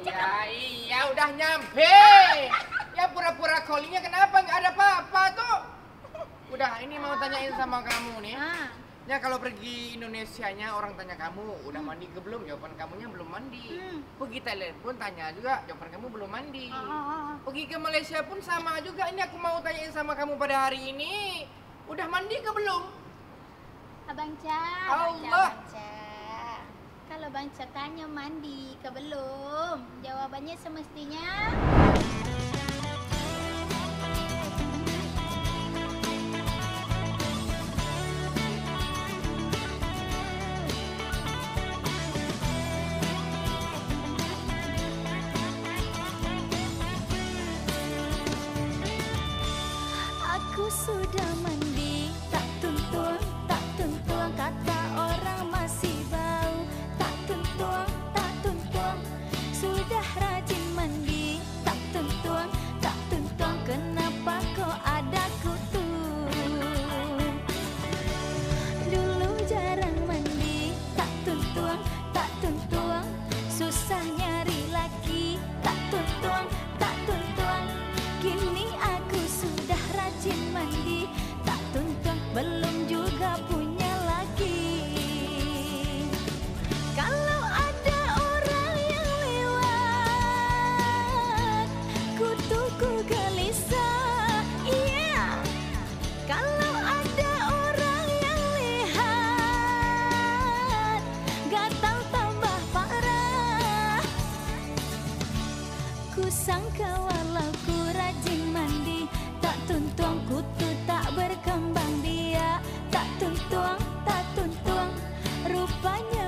Hei, ya pura-pura calling-nya kenapa nggak ada apa-apa tuh? Udah, ini mau tanyain sama kamu nih. Ah, Ya kalau pergi Indonesianya orang tanya kamu udah mandi ke belum? Jawaban kamunya belum mandi. Hmm. Pergi Thailand pun tanya juga jawaban kamu belum mandi. ah, ah. Pergi ke Malaysia pun sama juga. Ini aku mau tanyain sama kamu pada hari ini. Udah mandi ke belum? Abang Ca, Allah. Abang Ca. Kalau Bang Ca tanya mandi ke belum? Jawabannya semestinya sudah mandi, tak tuntung, tak tuntung kata orang masih понять.